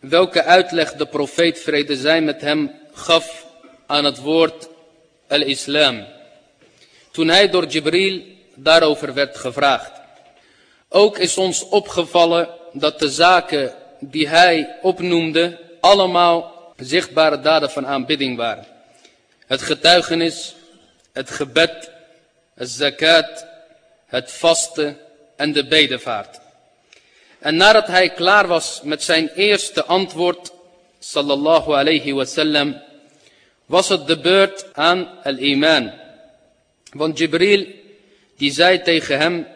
welke uitleg de profeet vrede zij met hem gaf aan het woord al-islam. Toen hij door Jibril daarover werd gevraagd. Ook is ons opgevallen dat de zaken die hij opnoemde allemaal zichtbare daden van aanbidding waren. Het getuigenis, het gebed, het zakat, het vasten en de bedevaart. En nadat hij klaar was met zijn eerste antwoord, sallallahu alayhi wasallam, was het de beurt aan al-iman. Want Jibril, die zei tegen hem,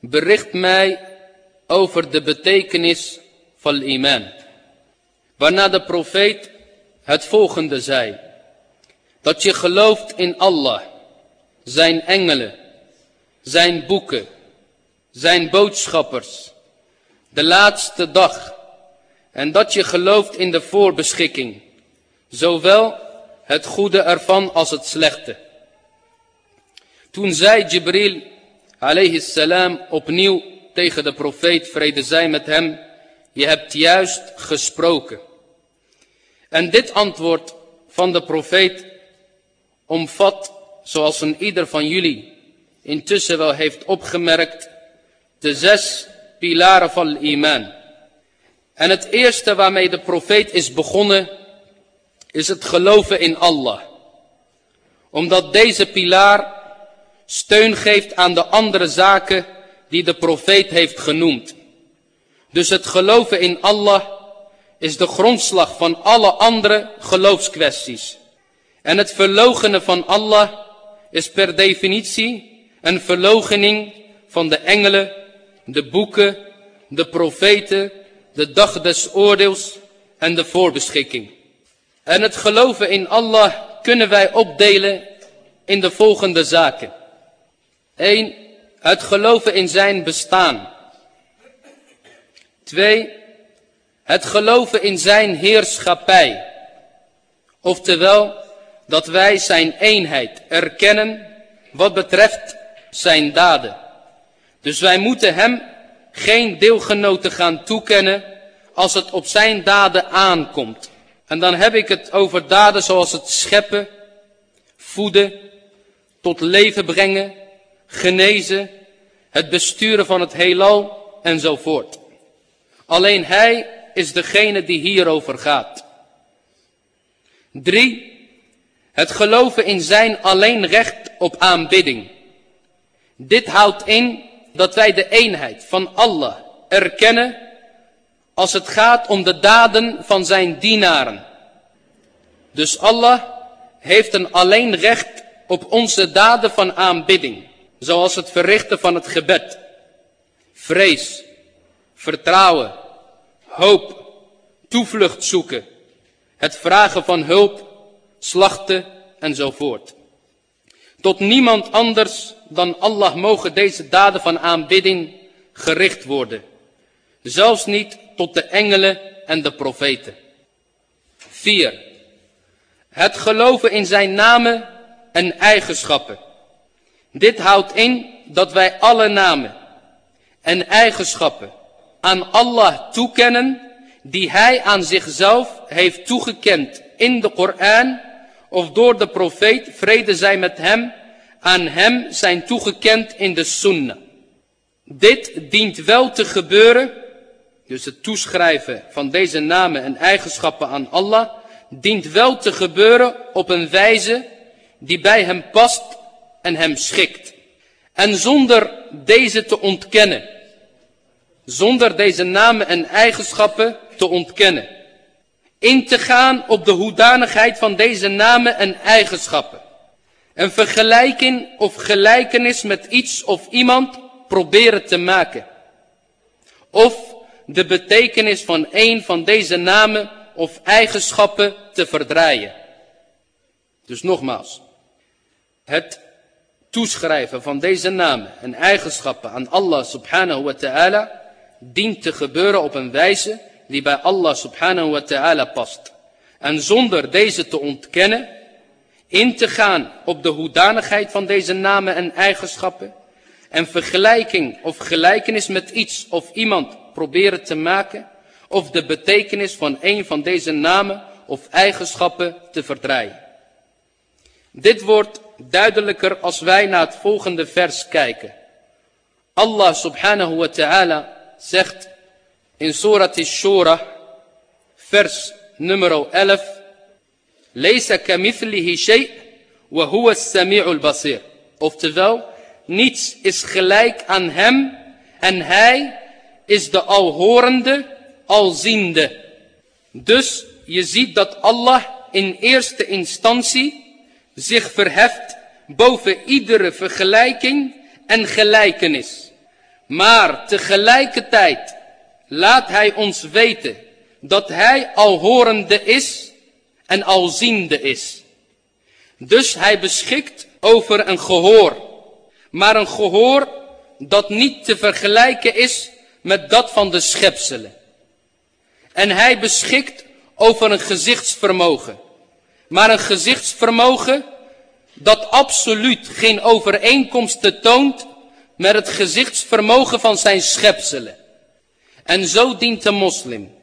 bericht mij over de betekenis van iman. Waarna de profeet het volgende zei. Dat je gelooft in Allah, zijn engelen, zijn boeken, zijn boodschappers, de laatste dag. En dat je gelooft in de voorbeschikking, zowel het goede ervan als het slechte. Toen zei Jibril alayhi salam opnieuw tegen de profeet, vrede zij met hem, je hebt juist gesproken. En dit antwoord van de profeet omvat, zoals een ieder van jullie intussen wel heeft opgemerkt, de zes pilaren van iman. En het eerste waarmee de profeet is begonnen, is het geloven in Allah. Omdat deze pilaar steun geeft aan de andere zaken die de profeet heeft genoemd. Dus het geloven in Allah is de grondslag van alle andere geloofskwesties. En het verlogenen van Allah is per definitie een verlogening van de engelen, de boeken, de profeten, de dag des oordeels en de voorbeschikking. En het geloven in Allah kunnen wij opdelen in de volgende zaken. 1. Het geloven in zijn bestaan. 2. Het geloven in zijn heerschappij. Oftewel, dat wij zijn eenheid erkennen wat betreft zijn daden. Dus wij moeten hem geen deelgenoten gaan toekennen als het op zijn daden aankomt. En dan heb ik het over daden zoals het scheppen, voeden, tot leven brengen, genezen, het besturen van het heelal enzovoort. Alleen hij is degene die hierover gaat. Drie, het geloven in zijn alleen recht op aanbidding. Dit houdt in dat wij de eenheid van Allah erkennen als het gaat om de daden van zijn dienaren. Dus Allah heeft een alleen recht op onze daden van aanbidding, zoals het verrichten van het gebed, vrees, vertrouwen, hoop, toevlucht zoeken, het vragen van hulp, slachten enzovoort. Tot niemand anders dan Allah mogen deze daden van aanbidding gericht worden. Zelfs niet tot de engelen en de profeten. 4. Het geloven in zijn namen en eigenschappen. Dit houdt in dat wij alle namen en eigenschappen aan Allah toekennen die hij aan zichzelf heeft toegekend in de Koran of door de profeet, vrede zij met hem, aan hem zijn toegekend in de sunnah. Dit dient wel te gebeuren, dus het toeschrijven van deze namen en eigenschappen aan Allah, dient wel te gebeuren op een wijze die bij hem past en hem schikt. En zonder deze te ontkennen, zonder deze namen en eigenschappen te ontkennen, in te gaan op de hoedanigheid van deze namen en eigenschappen. Een vergelijking of gelijkenis met iets of iemand proberen te maken. Of de betekenis van een van deze namen of eigenschappen te verdraaien. Dus nogmaals, het toeschrijven van deze namen en eigenschappen aan Allah subhanahu wa ta'ala dient te gebeuren op een wijze die bij Allah subhanahu wa ta'ala past. En zonder deze te ontkennen, in te gaan op de hoedanigheid van deze namen en eigenschappen en vergelijking of gelijkenis met iets of iemand proberen te maken of de betekenis van een van deze namen of eigenschappen te verdraaien. Dit wordt duidelijker als wij naar het volgende vers kijken. Allah subhanahu wa ta'ala zegt in Surat al-Shura, vers nummer 11, Leesa kamithlihi shay' wa huwa as-sami'ul basir. Oftewel, niets is gelijk aan hem en hij is de alhorende, alziende. Dus je ziet dat Allah in eerste instantie zich verheft boven iedere vergelijking en gelijkenis. Maar tegelijkertijd laat hij ons weten dat hij alhorende is en alziende is. Dus hij beschikt over een gehoor. Maar een gehoor dat niet te vergelijken is met dat van de schepselen. En hij beschikt over een gezichtsvermogen. Maar een gezichtsvermogen dat absoluut geen overeenkomst toont met het gezichtsvermogen van zijn schepselen. En zo dient de moslim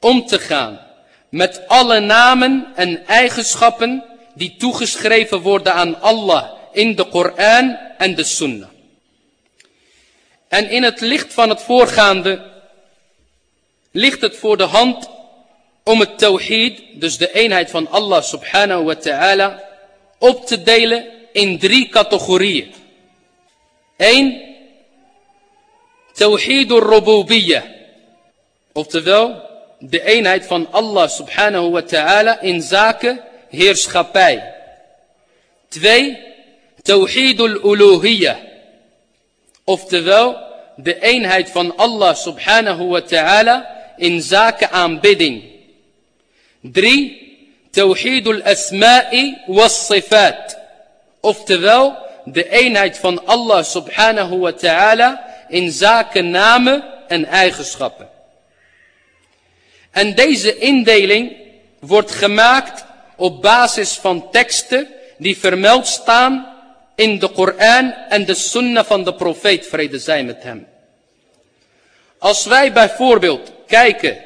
om te gaan met alle namen en eigenschappen die toegeschreven worden aan Allah in de Koran en de Sunnah. En in het licht van het voorgaande ligt het voor de hand om het tawhid, dus de eenheid van Allah subhanahu wa ta'ala, op te delen in drie categorieën. Eén, tawhid al-rububiyyah, oftewel de eenheid van Allah subhanahu wa ta'ala in zaken heerschappij. Twee, tawhid al-uluhiyyah, oftewel de eenheid van Allah subhanahu wa ta'ala in zaken aanbidding. Drie, Tawhid al-asma'i was-sifat. Oftewel, de eenheid van Allah subhanahu wa ta'ala in zaken namen en eigenschappen. En deze indeling wordt gemaakt op basis van teksten die vermeld staan in de Koran en de sunnah van de profeet, vrede zij met hem. Als wij bijvoorbeeld kijken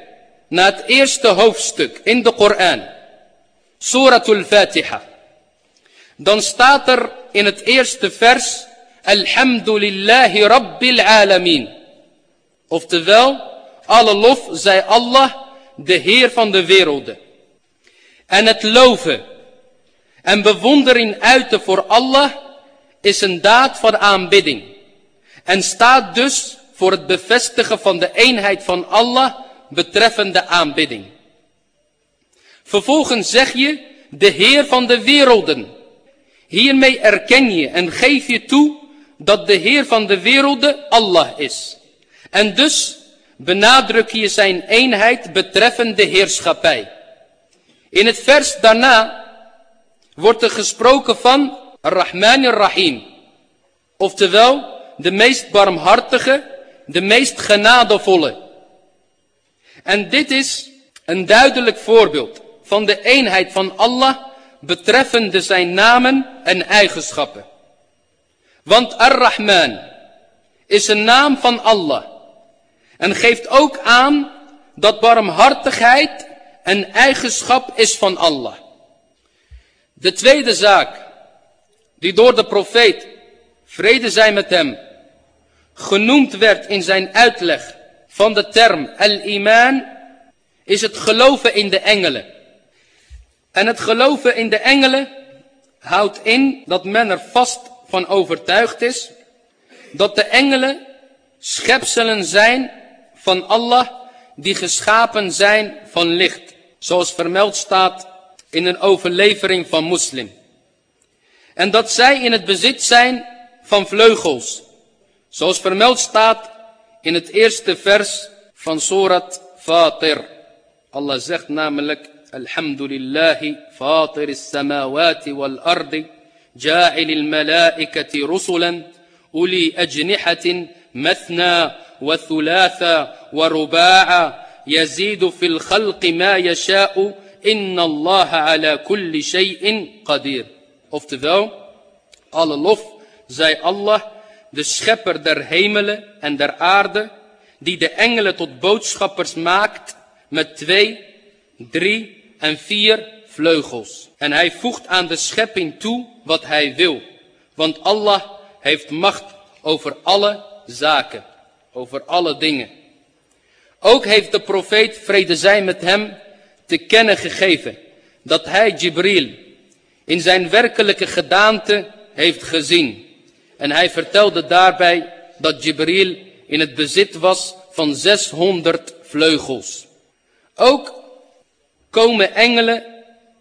naar het eerste hoofdstuk in de Koran, Suratul Fatiha, dan staat er in het eerste vers, Alhamdulillahi Rabbil Alamin. Oftewel, alle lof zij Allah, de Heer van de werelden. En het loven en bewondering uiten voor Allah is een daad van aanbidding. En staat dus voor het bevestigen van de eenheid van Allah betreffende aanbidding. Vervolgens zeg je de Heer van de werelden. Hiermee erken je en geef je toe dat de Heer van de werelden Allah is. En dus benadruk je zijn eenheid betreffende heerschappij. In het vers daarna wordt er gesproken van Ar-Rahman Ar-Rahim. Oftewel, de meest barmhartige, de meest genadevolle. En dit is een duidelijk voorbeeld van de eenheid van Allah betreffende zijn namen en eigenschappen. Want Ar-Rahman is een naam van Allah en geeft ook aan dat barmhartigheid een eigenschap is van Allah. De tweede zaak die door de profeet, vrede zij met hem, genoemd werd in zijn uitleg van de term al-iman, is het geloven in de engelen. En het geloven in de engelen houdt in dat men er vast van overtuigd is dat de engelen schepselen zijn van Allah die geschapen zijn van licht. Zoals vermeld staat in een overlevering van moslim. En dat zij in het bezit zijn van vleugels. Zoals vermeld staat in het eerste vers van Surat Fatir. Allah zegt namelijk, Alhamdulillahi Fatir is-samawati wal ardi, rusulan, uli ajnihatin mathna wa thulatha wa ruba'a, يزيد في الخلق ما يشاء إن الله على كل شيء قدير Oftewel, alle lof zij Allah, de schepper der hemelen en der aarde, die de engelen tot boodschappers maakt met twee, drie en vier vleugels. En hij voegt aan de schepping toe wat hij wil. Want Allah heeft macht over alle zaken, over alle dingen. Ook heeft de profeet, vrede zij met hem, te kennen gegeven dat hij Jibril in zijn werkelijke gedaante heeft gezien. En hij vertelde daarbij dat Jibril in het bezit was van 600 vleugels. Ook komen engelen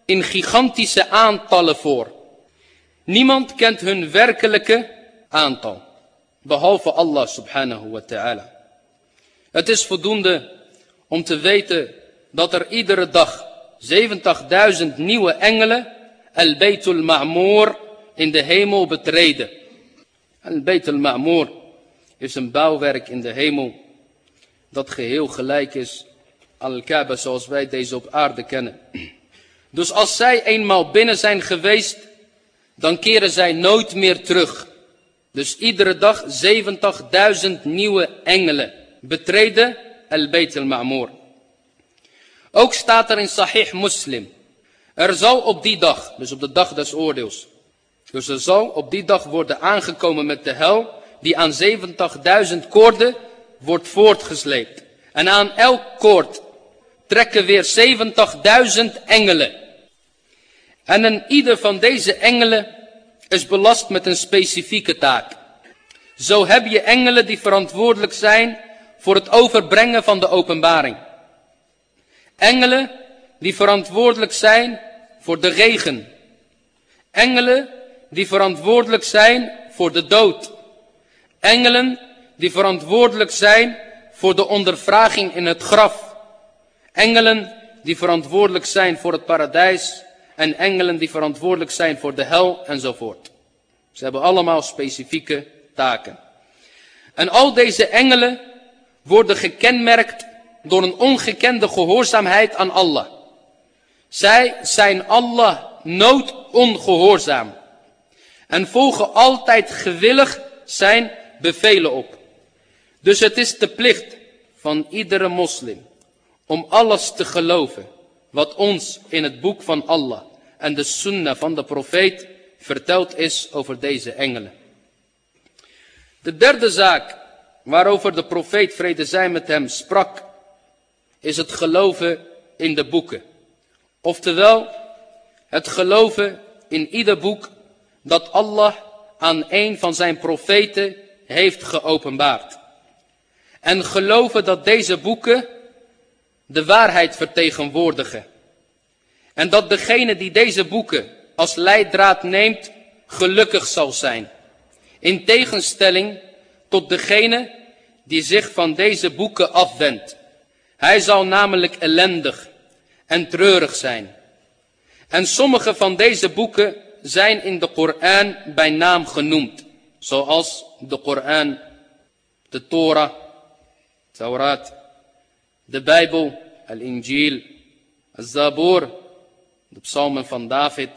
in gigantische aantallen voor. Niemand kent hun werkelijke aantal, behalve Allah subhanahu wa ta'ala. Het is voldoende om te weten dat er iedere dag 70.000 nieuwe engelen Al-Bayt al-Ma'mur in de hemel betreden. Al-Bayt al-Ma'mur is een bouwwerk in de hemel dat geheel gelijk is aan Al-Kaaba zoals wij deze op aarde kennen. Dus als zij eenmaal binnen zijn geweest, dan keren zij nooit meer terug. Dus iedere dag 70.000 nieuwe engelen betreden Al-Bayt al-Ma'mur. Ook staat er in Sahih Muslim. Er zal op die dag, dus op de dag des oordeels. Dus er zal op die dag worden aangekomen met de hel, die aan 70.000 koorden wordt voortgesleept. En aan elk koord trekken weer 70.000 engelen. En een ieder van deze engelen is belast met een specifieke taak. Zo heb je engelen die verantwoordelijk zijn voor het overbrengen van de openbaring. Engelen die verantwoordelijk zijn voor de regen. Engelen die verantwoordelijk zijn voor de dood. Engelen die verantwoordelijk zijn voor de ondervraging in het graf. Engelen die verantwoordelijk zijn voor het paradijs. En engelen die verantwoordelijk zijn voor de hel enzovoort. Ze hebben allemaal specifieke taken. En al deze engelen worden gekenmerkt door een ongekende gehoorzaamheid aan Allah. Zij zijn Allah nood ongehoorzaam. En volgen altijd gewillig zijn bevelen op. Dus het is de plicht van iedere moslim om alles te geloven wat ons in het boek van Allah en de sunnah van de profeet verteld is over deze engelen. De derde zaak waarover de profeet vrede zij met hem sprak, is het geloven in de boeken. Oftewel, het geloven in ieder boek dat Allah aan een van zijn profeten heeft geopenbaard. En geloven dat deze boeken de waarheid vertegenwoordigen. En dat degene die deze boeken als leidraad neemt, gelukkig zal zijn. In tegenstelling tot degene die zich van deze boeken afwendt. Hij zal namelijk ellendig en treurig zijn. En sommige van deze boeken zijn in de Koran bij naam genoemd. Zoals de Koran, de Torah, Taurat, de Bijbel, Al-Injil, Al-Zabur, de psalmen van David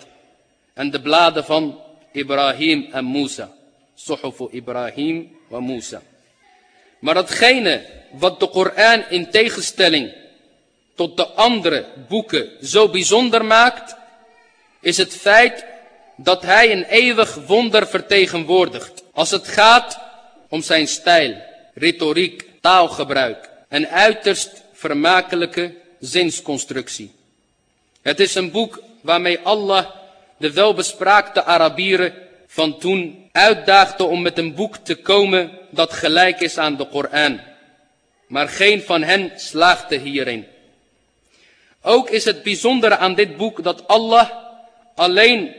en de bladen van Ibrahim en Musa. Suhufu Ibrahim wa Musa. Maar datgene wat de Koran in tegenstelling tot de andere boeken zo bijzonder maakt, is het feit dat hij een eeuwig wonder vertegenwoordigt. Als het gaat om zijn stijl, retoriek, taalgebruik en uiterst vermakelijke zinsconstructie. Het is een boek waarmee Allah de welbespraakte Arabieren van toen uitdaagde om met een boek te komen dat gelijk is aan de Koran. Maar geen van hen slaagde hierin. Ook is het bijzondere aan dit boek dat Allah alleen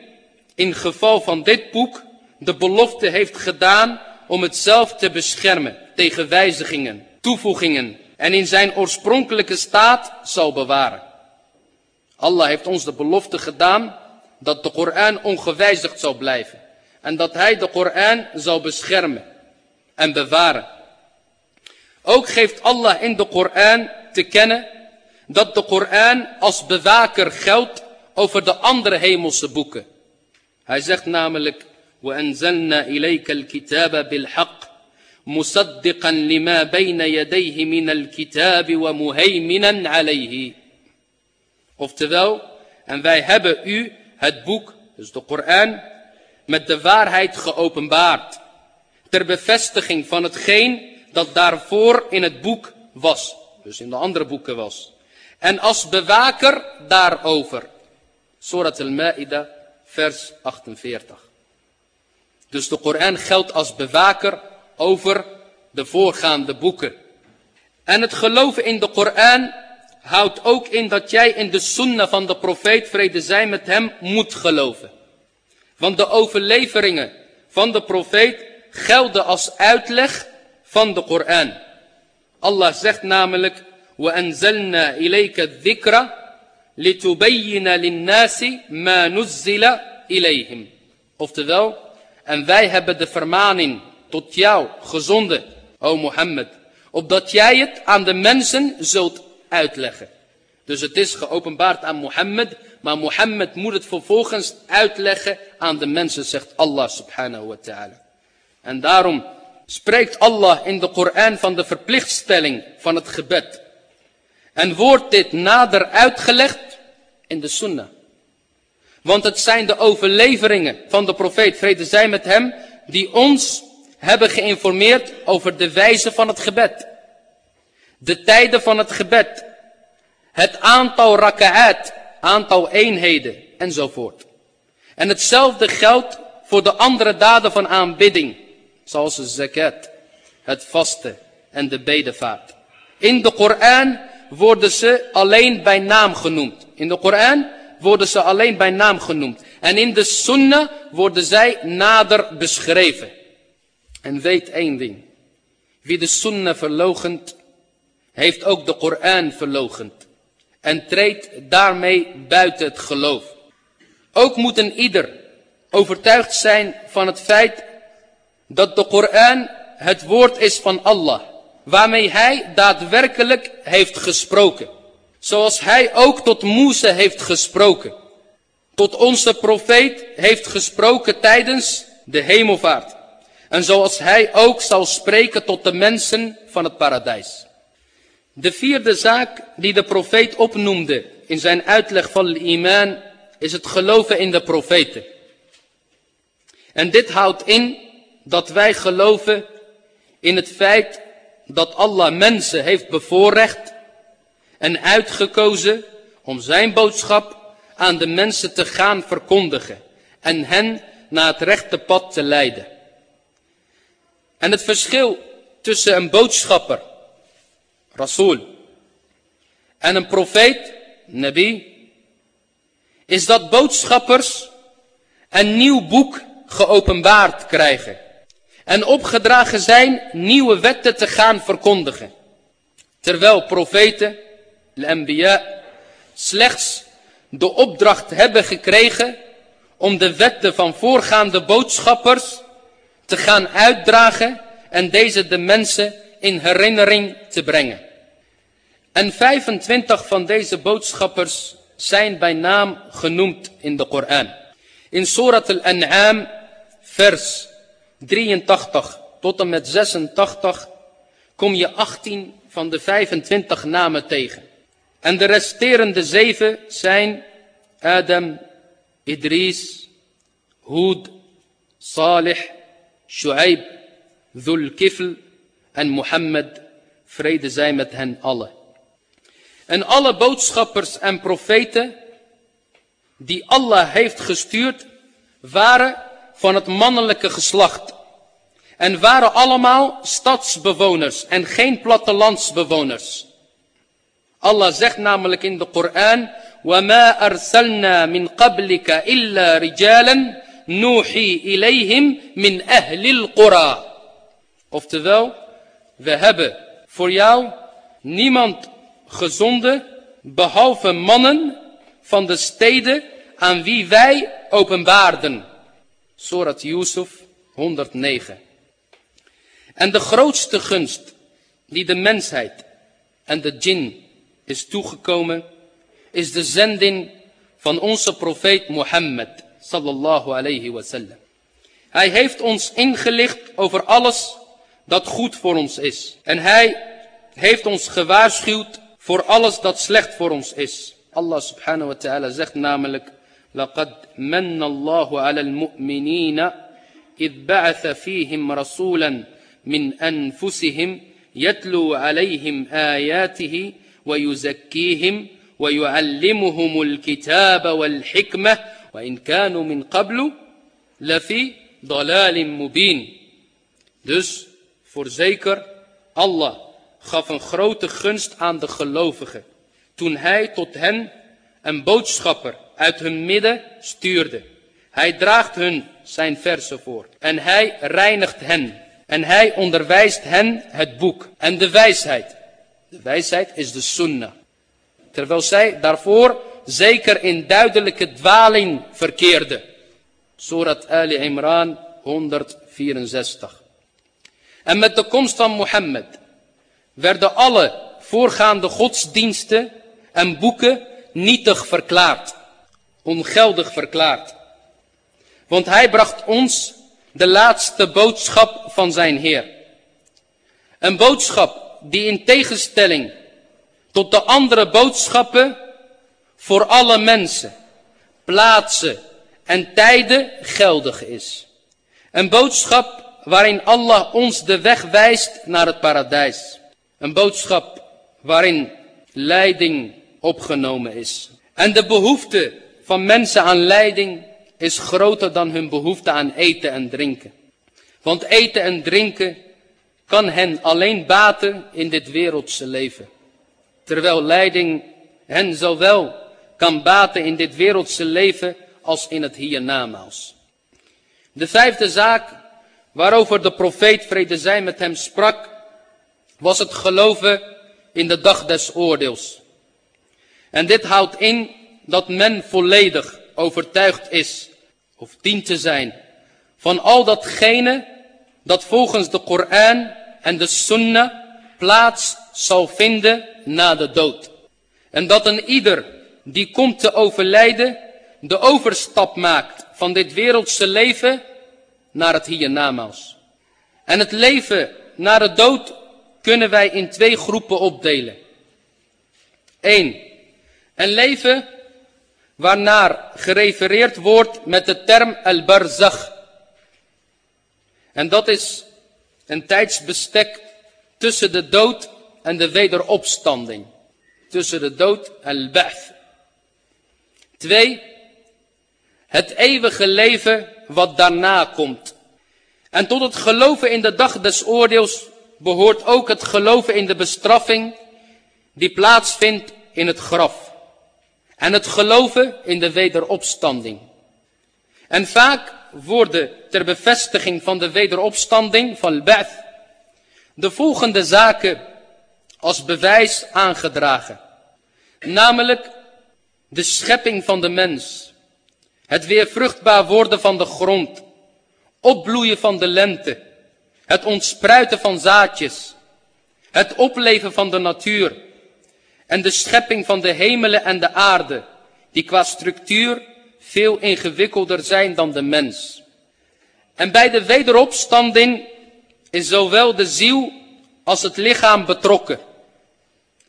in geval van dit boek de belofte heeft gedaan om het zelf te beschermen tegen wijzigingen, toevoegingen en in zijn oorspronkelijke staat zal bewaren. Allah heeft ons de belofte gedaan dat de Koran ongewijzigd zal blijven. En dat hij de Koran zal beschermen en bewaren. Ook geeft Allah in de Koran te kennen dat de Koran als bewaker geldt over de andere hemelse boeken. Hij zegt namelijk, وَأَنزَلْنَا إِلَيْكَ الْكِتَابَ بِالْحَقِّ مُصَدِّقًا لِمَا بَيْنَ يَدَيْهِ مِنَ الْكِتَابِ وَمُهَيْمِنًا عَلَيْهِ Oftewel, en wij hebben u het boek, dus de Koran, met de waarheid geopenbaard. Ter bevestiging van hetgeen dat daarvoor in het boek was. Dus in de andere boeken was. En als bewaker daarover. Surat al-Ma'idah, vers 48. Dus de Koran geldt als bewaker over de voorgaande boeken. En het geloven in de Koran houdt ook in dat jij in de sunnah van de profeet, vrede zij met hem, moet geloven. Want de overleveringen van de profeet gelden als uitleg van de Koran. Allah zegt namelijk, وَأَنزَلْنَا إِلَيْكَ الذِّكْرَ لِتُبَيِّنَ لِلنَّاسِ مَا نُزِّلَ إِلَيْهِمْ Oftewel, en wij hebben de vermaning tot jou gezonden, o Mohammed, opdat jij het aan de mensen zult uitleggen. Dus het is geopenbaard aan Mohammed, maar Mohammed moet het vervolgens uitleggen aan de mensen, zegt Allah subhanahu wa ta'ala. En daarom spreekt Allah in de Koran van de verplichtstelling van het gebed. En wordt dit nader uitgelegd in de sunnah. Want het zijn de overleveringen van de profeet, vrede zij met hem, die ons hebben geïnformeerd over de wijze van het gebed. De tijden van het gebed. Het aantal raka'at, aantal eenheden enzovoort. En hetzelfde geldt voor de andere daden van aanbidding. Zoals de zakat, het vasten en de bedevaart. In de Koran worden ze alleen bij naam genoemd. In de Koran worden ze alleen bij naam genoemd. En in de sunnah worden zij nader beschreven. En weet één ding. Wie de sunnah verlogent, heeft ook de Koran verlogend. En treedt daarmee buiten het geloof. Ook moet een ieder overtuigd zijn van het feit dat de Koran het woord is van Allah. Waarmee hij daadwerkelijk heeft gesproken. Zoals hij ook tot Moese heeft gesproken. Tot onze profeet heeft gesproken tijdens de hemelvaart. En zoals hij ook zal spreken tot de mensen van het paradijs. De vierde zaak die de profeet opnoemde in zijn uitleg van de iman is het geloven in de profeten. En dit houdt in dat wij geloven in het feit dat Allah mensen heeft bevoorrecht en uitgekozen om zijn boodschap aan de mensen te gaan verkondigen en hen naar het rechte pad te leiden. En het verschil tussen een boodschapper, Rasul, en een profeet, Nabi, is dat boodschappers een nieuw boek geopenbaard krijgen. En opgedragen zijn nieuwe wetten te gaan verkondigen. Terwijl profeten, de slechts de opdracht hebben gekregen om de wetten van voorgaande boodschappers te gaan uitdragen en deze de mensen in herinnering te brengen. En 25 van deze boodschappers zijn bij naam genoemd in de Koran. In Surat al-An'am, vers 83 tot en met 86, kom je 18 van de 25 namen tegen. En de resterende zeven zijn Adam, Idris, Hud, Salih, Shu'aib, Dhul Kifl en Mohammed. Vrede zij met hen allen. En alle boodschappers en profeten die Allah heeft gestuurd, waren van het mannelijke geslacht. En waren allemaal stadsbewoners en geen plattelandsbewoners. Allah zegt namelijk in de Koran, وَمَا أَرْسَلْنَا مِنْ قَبْلِكَ إِلَّا رِجَالًا Nuhi ilayhim min ahlil qura. Oftewel, we hebben voor jou niemand gezonden behalve mannen van de steden aan wie wij openbaarden. Surat Yusuf 109. En de grootste gunst die de mensheid en de djinn is toegekomen, is de zending van onze profeet Mohammed sallallahu alayhi wasallam. Hij heeft ons ingelicht over alles dat goed voor ons is. En hij heeft ons gewaarschuwd voor alles dat slecht voor ons is. Allah subhanahu wa ta'ala zegt namelijk, لقد من الله على المؤمنين إذ بعث فيهم رسولا من أنفسهم يتلو عليهم آياته ويزكيهم ويعلمهم الكتاب والحكمة وإن كانوا من قبل لفي ضلال مبين Dus voorzeker, Allah gaf een grote gunst aan de gelovigen. Toen hij tot hen een boodschapper uit hun midden stuurde. Hij draagt hun zijn versen voor. En hij reinigt hen. En hij onderwijst hen het boek en de wijsheid. De wijsheid is de sunnah. Terwijl zij daarvoor zeker in duidelijke dwaling verkeerden. Surat Ali Imran 164. En met de komst van Mohammed werden alle voorgaande godsdiensten en boeken nietig verklaard. Ongeldig verklaard. Want hij bracht ons de laatste boodschap van zijn Heer. Een boodschap die in tegenstelling tot de andere boodschappen voor alle mensen, plaatsen en tijden geldig is. Een boodschap waarin Allah ons de weg wijst naar het paradijs. Een boodschap waarin leiding opgenomen is. En de behoefte van mensen aan leiding is groter dan hun behoefte aan eten en drinken. Want eten en drinken kan hen alleen baten in dit wereldse leven. Terwijl leiding hen zowel kan baten in dit wereldse leven als in het hiernamaals. De vijfde zaak waarover de profeet vrede zij met hem sprak, was het geloven in de dag des oordeels. En dit houdt in dat men volledig overtuigd is, of dient te zijn, van al datgene dat volgens de Koran en de Sunnah plaats zal vinden na de dood. En dat een ieder die komt te overlijden, de overstap maakt van dit wereldse leven naar het hiernamaals. En het leven na de dood kunnen wij in twee groepen opdelen. Eén, een leven waarnaar gerefereerd wordt met de term al-barzakh. En dat is een tijdsbestek tussen de dood en de wederopstanding. Tussen de dood en al-ba'th. Twee, het eeuwige leven wat daarna komt. En tot het geloven in de dag des oordeels behoort ook het geloven in de bestraffing die plaatsvindt in het graf. En het geloven in de wederopstanding. En vaak worden ter bevestiging van de wederopstanding van Ba'th de volgende zaken als bewijs aangedragen. Namelijk de schepping van de mens. Het weer vruchtbaar worden van de grond. Opbloeien van de lente. Het ontspruiten van zaadjes. Het opleven van de natuur. En de schepping van de hemelen en de aarde. Die qua structuur veel ingewikkelder zijn dan de mens. En bij de wederopstanding is zowel de ziel als het lichaam betrokken.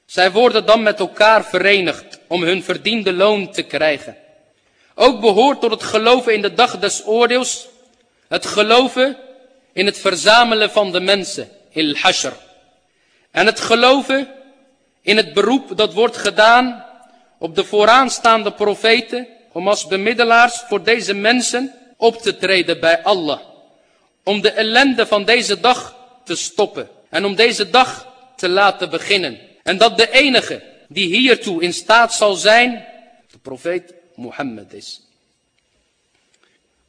Zij worden dan met elkaar verenigd om hun verdiende loon te krijgen. Ook behoort tot het geloven in de dag des oordeels het geloven in het verzamelen van de mensen, il hashr. En het geloven in het beroep dat wordt gedaan op de vooraanstaande profeten om als bemiddelaars voor deze mensen op te treden bij Allah. Om de ellende van deze dag te stoppen en om deze dag te laten beginnen. En dat de enige die hiertoe in staat zal zijn, de profeet Mohammed is.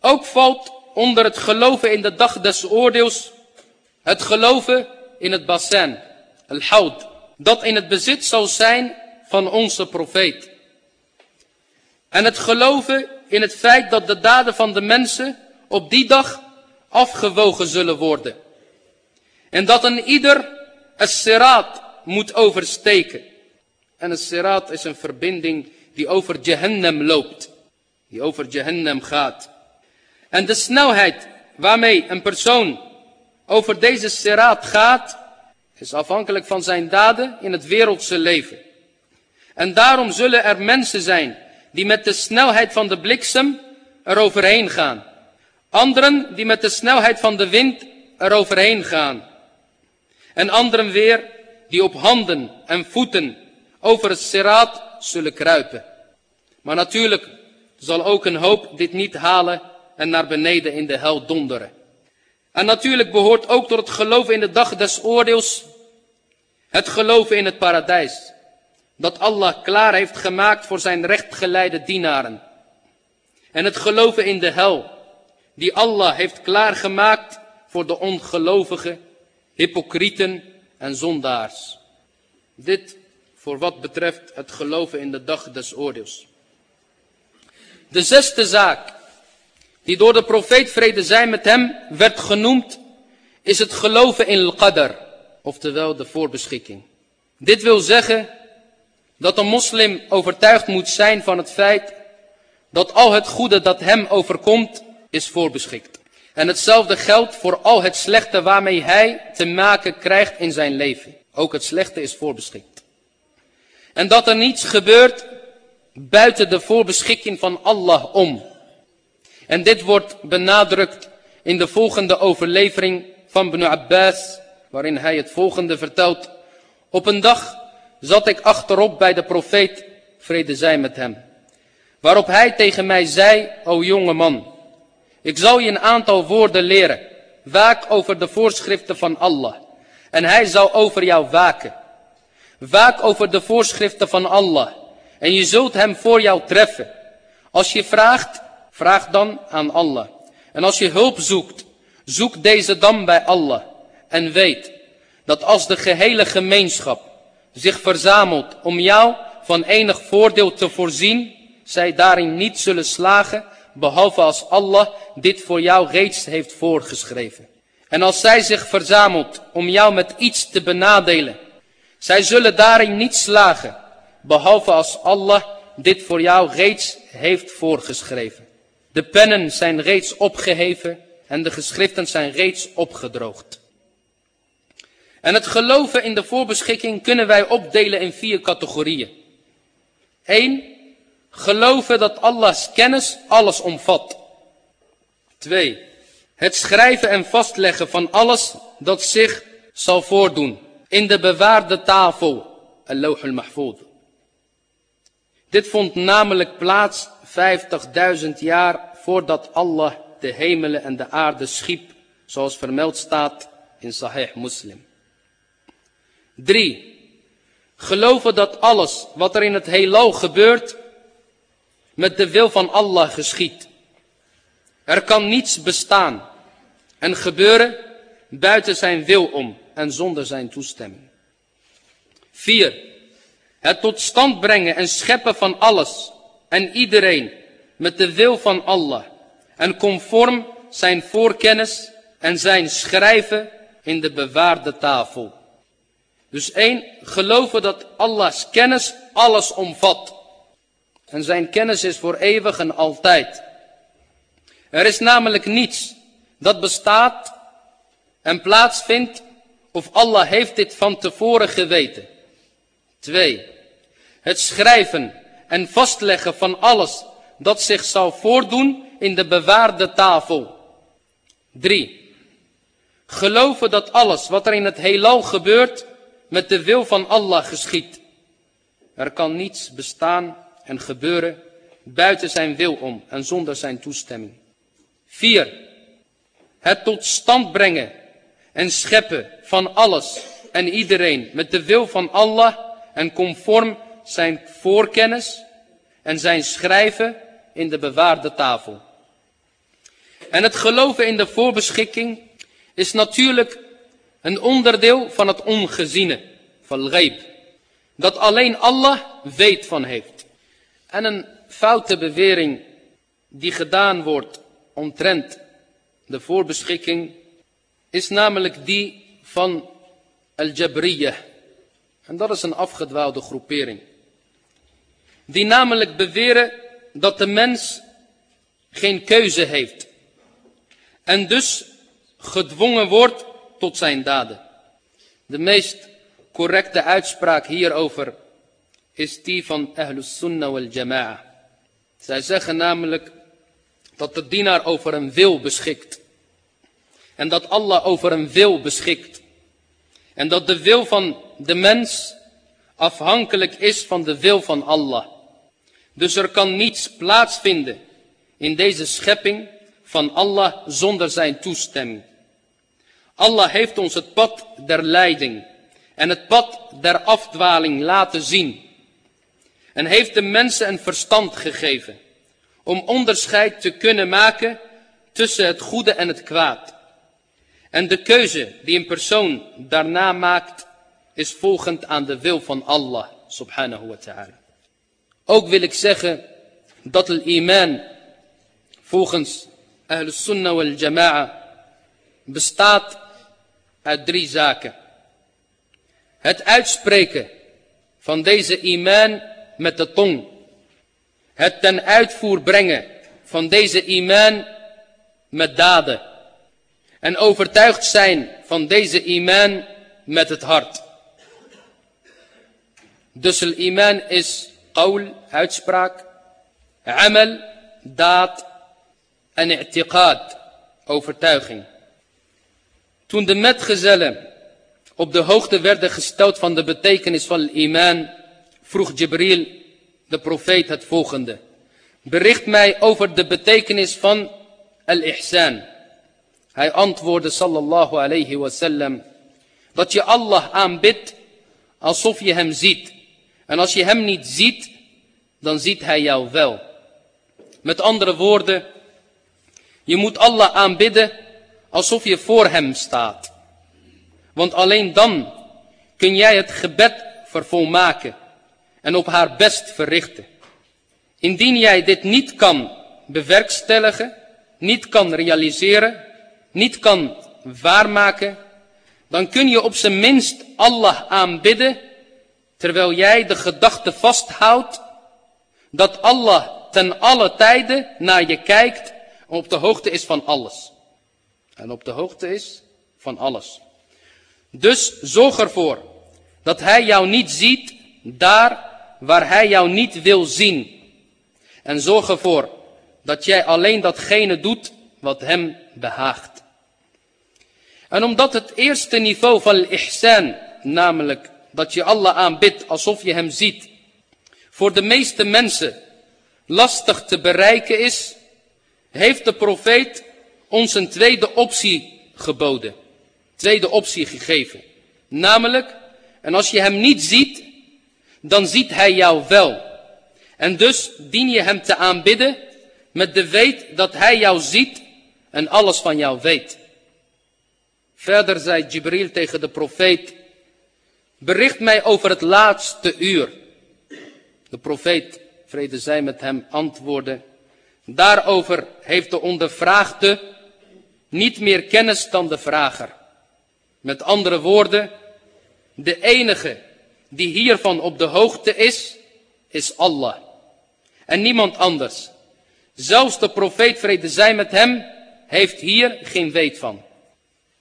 Ook valt onder het geloven in de dag des oordeels het geloven in het bassin, al-Houd, dat in het bezit zal zijn van onze profeet. En het geloven in het feit dat de daden van de mensen op die dag afgewogen zullen worden. En dat een ieder een sirat moet oversteken. En een sirat is een verbinding die over Jehannam loopt. Die over Jehannam gaat. En de snelheid waarmee een persoon over deze sirat gaat, is afhankelijk van zijn daden in het wereldse leven. En daarom zullen er mensen zijn die met de snelheid van de bliksem eroverheen gaan. Anderen die met de snelheid van de wind eroverheen gaan. En anderen weer die op handen en voeten over het seraat zullen kruipen. Maar natuurlijk zal ook een hoop dit niet halen en naar beneden in de hel donderen. En natuurlijk behoort ook tot het geloven in de dag des oordeels het geloven in het paradijs. Dat Allah klaar heeft gemaakt voor zijn rechtgeleide dienaren. En het geloven in de hel. Die Allah heeft klaargemaakt voor de ongelovigen, hypocrieten en zondaars. Dit voor wat betreft het geloven in de dag des oordeels. De zesde zaak die door de profeet vrede zij met hem werd genoemd, is het geloven in al-qadar, oftewel de voorbeschikking. Dit wil zeggen dat een moslim overtuigd moet zijn van het feit dat al het goede dat hem overkomt is voorbeschikt. En hetzelfde geldt voor al het slechte waarmee hij te maken krijgt in zijn leven. Ook het slechte is voorbeschikt. En dat er niets gebeurt buiten de voorbeschikking van Allah om. En dit wordt benadrukt in de volgende overlevering van Ibn Abbas, waarin hij het volgende vertelt. Op een dag zat ik achterop bij de profeet, vrede zij met hem. Waarop hij tegen mij zei, o jonge man, ik zal je een aantal woorden leren. Waak over de voorschriften van Allah. En hij zal over jou waken. Waak over de voorschriften van Allah. En je zult hem voor jou treffen. Als je vraagt, vraag dan aan Allah. En als je hulp zoekt, zoek deze dan bij Allah. En weet dat als de gehele gemeenschap zich verzamelt om jou van enig voordeel te voorzien, zij daarin niet zullen slagen, behalve als Allah dit voor jou reeds heeft voorgeschreven. En als zij zich verzamelt om jou met iets te benadelen, zij zullen daarin niet slagen, behalve als Allah dit voor jou reeds heeft voorgeschreven. De pennen zijn reeds opgeheven en de geschriften zijn reeds opgedroogd. En het geloven in de voorbeschikking kunnen wij opdelen in vier categorieën. Eén, geloven dat Allahs kennis alles omvat. Twee, het schrijven en vastleggen van alles dat zich zal voordoen in de bewaarde tafel, al-Lawh al-Mahfud. Dit vond namelijk plaats 50.000 jaar voordat Allah de hemelen en de aarde schiep, zoals vermeld staat in Sahih Muslim. 3. Geloven dat alles wat er in het heelal gebeurt, met de wil van Allah geschiet. Er kan niets bestaan en gebeuren buiten zijn wil om en zonder zijn toestemming. 4. Het tot stand brengen en scheppen van alles en iedereen met de wil van Allah en conform zijn voorkennis en zijn schrijven in de bewaarde tafel. Dus één, geloven dat Allahs kennis alles omvat. En zijn kennis is voor eeuwig en altijd. Er is namelijk niets dat bestaat en plaatsvindt of Allah heeft dit van tevoren geweten. Twee, het schrijven en vastleggen van alles dat zich zal voordoen in de bewaarde tafel. Drie, geloven dat alles wat er in het heelal gebeurt met de wil van Allah geschiet. Er kan niets bestaan en gebeuren buiten zijn wil om en zonder zijn toestemming. Vier, het tot stand brengen en scheppen van alles en iedereen met de wil van Allah en conform zijn voorkennis en zijn schrijven in de bewaarde tafel. En het geloven in de voorbeschikking is natuurlijk een onderdeel van het ongeziene, van ghaib. dat alleen Allah weet van heeft. En een foute bewering die gedaan wordt omtrent de voorbeschikking is namelijk die van Al-Jabriyah. En dat is een afgedwaalde groepering. Die namelijk beweren dat de mens geen keuze heeft. En dus gedwongen wordt tot zijn daden. De meest correcte uitspraak hierover is die van Ahlus Sunnah wal Jama'a. Zij zeggen namelijk dat de dienaar over een wil beschikt. En dat Allah over een wil beschikt. En dat de wil van de mens afhankelijk is van de wil van Allah. Dus er kan niets plaatsvinden in deze schepping van Allah zonder zijn toestemming. Allah heeft ons het pad der leiding en het pad der afdwaling laten zien. En heeft de mensen een verstand gegeven om onderscheid te kunnen maken tussen het goede en het kwaad. En de keuze die een persoon daarna maakt is volgend aan de wil van Allah subhanahu wa ta'ala. Ook wil ik zeggen dat het iman volgens Ahl Sunnah wal Jama'a bestaat uit drie zaken. Het uitspreken van deze iman met de tong. Het ten uitvoer brengen van deze iman met daden. En overtuigd zijn van deze iman met het hart. Dus het iman is qawl, uitspraak, amal, daad en i'tiqad, overtuiging. Toen de metgezellen op de hoogte werden gesteld van de betekenis van iman, vroeg Jibril, de profeet, het volgende. Bericht mij over de betekenis van al-ihsan. Hij antwoordde sallallahu alayhi wasallam, dat je Allah aanbidt alsof je hem ziet. En als je hem niet ziet, dan ziet hij jou wel. Met andere woorden, je moet Allah aanbidden alsof je voor hem staat. Want alleen dan kun jij het gebed vervolmaken en op haar best verrichten. Indien jij dit niet kan bewerkstelligen, niet kan realiseren, niet kan waarmaken, dan kun je op zijn minst Allah aanbidden, terwijl jij de gedachte vasthoudt dat Allah ten alle tijden naar je kijkt en op de hoogte is van alles. En op de hoogte is van alles. Dus zorg ervoor dat hij jou niet ziet daar waar hij jou niet wil zien. En zorg ervoor dat jij alleen datgene doet wat hem behaagt. En omdat het eerste niveau van ihsan, namelijk dat je Allah aanbidt alsof je hem ziet, voor de meeste mensen lastig te bereiken is, heeft de profeet ons een tweede optie geboden. Tweede optie gegeven. Namelijk, en als je hem niet ziet, dan ziet hij jou wel. En dus dien je hem te aanbidden met de weet dat hij jou ziet en alles van jou weet. Verder zei Jibril tegen de profeet, bericht mij over het laatste uur. De profeet, vrede zij met hem, antwoordde, daarover heeft de ondervraagde niet meer kennis dan de vrager. Met andere woorden, de enige die hiervan op de hoogte is, is Allah. En niemand anders. Zelfs de profeet vrede zij met hem, heeft hier geen weet van.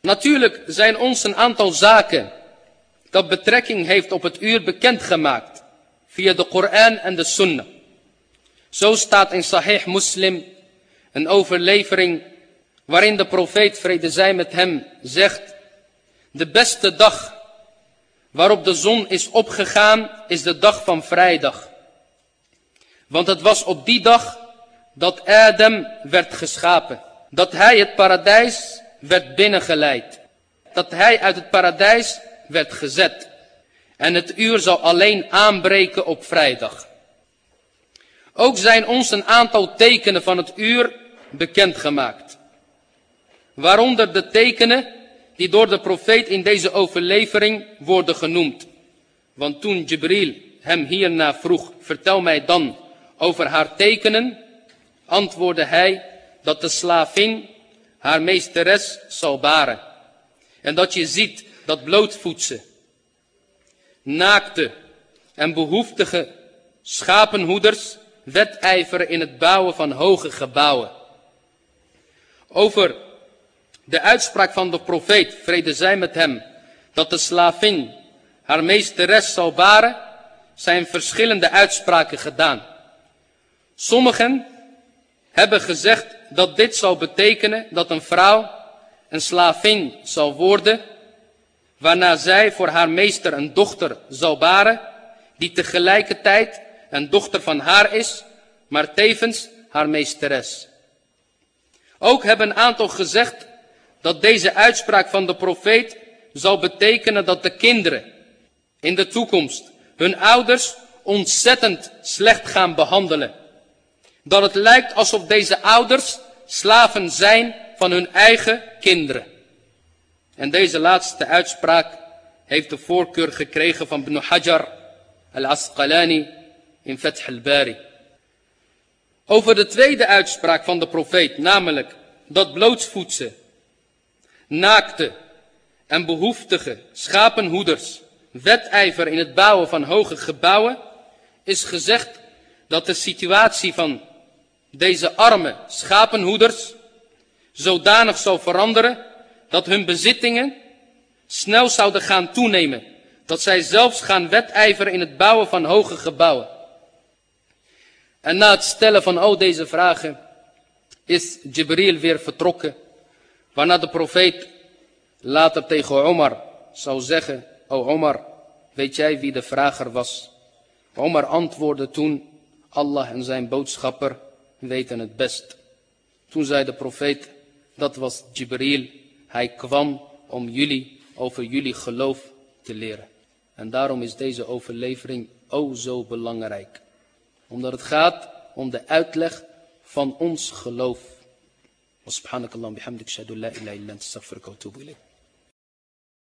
Natuurlijk zijn ons een aantal zaken dat betrekking heeft op het uur bekendgemaakt via de Koran en de Sunnah. Zo staat in Sahih Muslim een overlevering waarin de profeet vrede zij met hem zegt, de beste dag waarop de zon is opgegaan is de dag van vrijdag. Want het was op die dag dat Adam werd geschapen. Dat hij het paradijs werd binnengeleid. Dat hij uit het paradijs werd gezet. En het uur zal alleen aanbreken op vrijdag. Ook zijn ons een aantal tekenen van het uur bekendgemaakt. Waaronder de tekenen die door de profeet in deze overlevering worden genoemd. Want toen Jibril hem hierna vroeg, vertel mij dan over haar tekenen, antwoordde hij dat de slavin haar meesteres zal baren. En dat je ziet dat blootvoetse, naakte en behoeftige schapenhoeders wedijveren in het bouwen van hoge gebouwen. Over de uitspraak van de profeet, vrede zij met hem, dat de slavin haar meesteres zal baren, zijn verschillende uitspraken gedaan. Sommigen hebben gezegd dat dit zal betekenen dat een vrouw een slavin zal worden, waarna zij voor haar meester een dochter zal baren, die tegelijkertijd een dochter van haar is, maar tevens haar meesteres. Ook hebben een aantal gezegd dat deze uitspraak van de profeet zal betekenen dat de kinderen in de toekomst hun ouders ontzettend slecht gaan behandelen. Dat het lijkt alsof deze ouders slaven zijn van hun eigen kinderen. En deze laatste uitspraak heeft de voorkeur gekregen van Ibn Hajar al-Asqalani in Fath al-Bari. Over de tweede uitspraak van de profeet, namelijk dat blootsvoetse, naakte en behoeftige schapenhoeders wedijver in het bouwen van hoge gebouwen, is gezegd dat de situatie van deze arme schapenhoeders zodanig zou veranderen dat hun bezittingen snel zouden gaan toenemen. Dat zij zelfs gaan wedijveren in het bouwen van hoge gebouwen. En na het stellen van al deze vragen is Jibril weer vertrokken. Waarna de profeet later tegen Omar zou zeggen, O Omar, weet jij wie de vrager was? Omar antwoordde toen, Allah en zijn boodschapper weten het best. Toen zei de profeet, dat was Jibril. Hij kwam om jullie over jullie geloof te leren. En daarom is deze overlevering o zo belangrijk. Omdat het gaat om de uitleg van ons geloof. وسبحانك اللهم بحمدك أشهد أن لا إله إلا أنت أستغفرك وأتوب إليك.